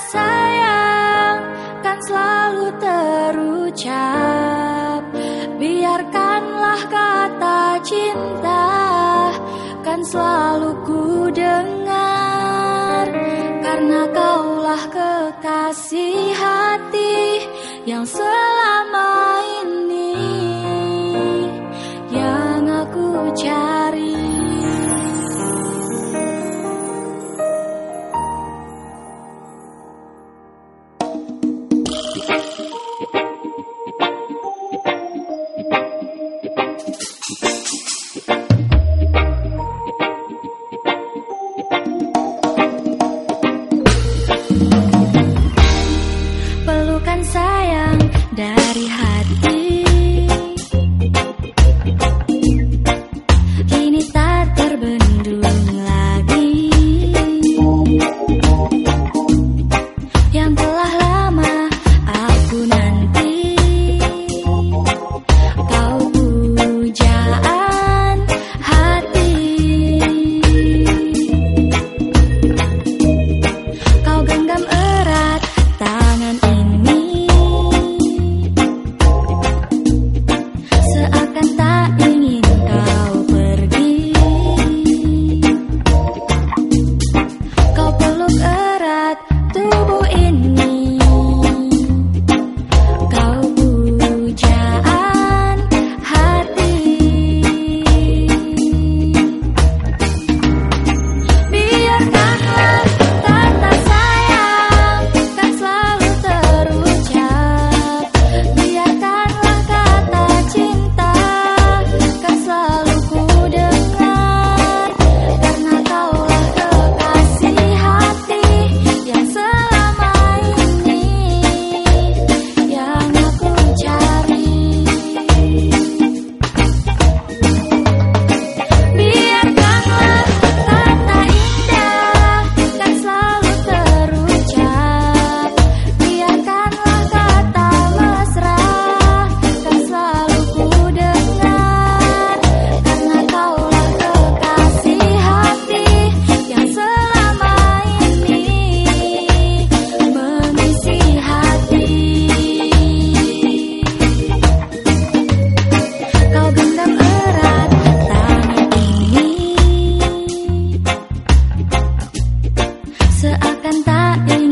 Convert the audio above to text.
sayang kan selalu terucap. Biarkanlah kata cinta kan selalu ku dengar. Karena kaulah kekasih hati. Seakan tak ingin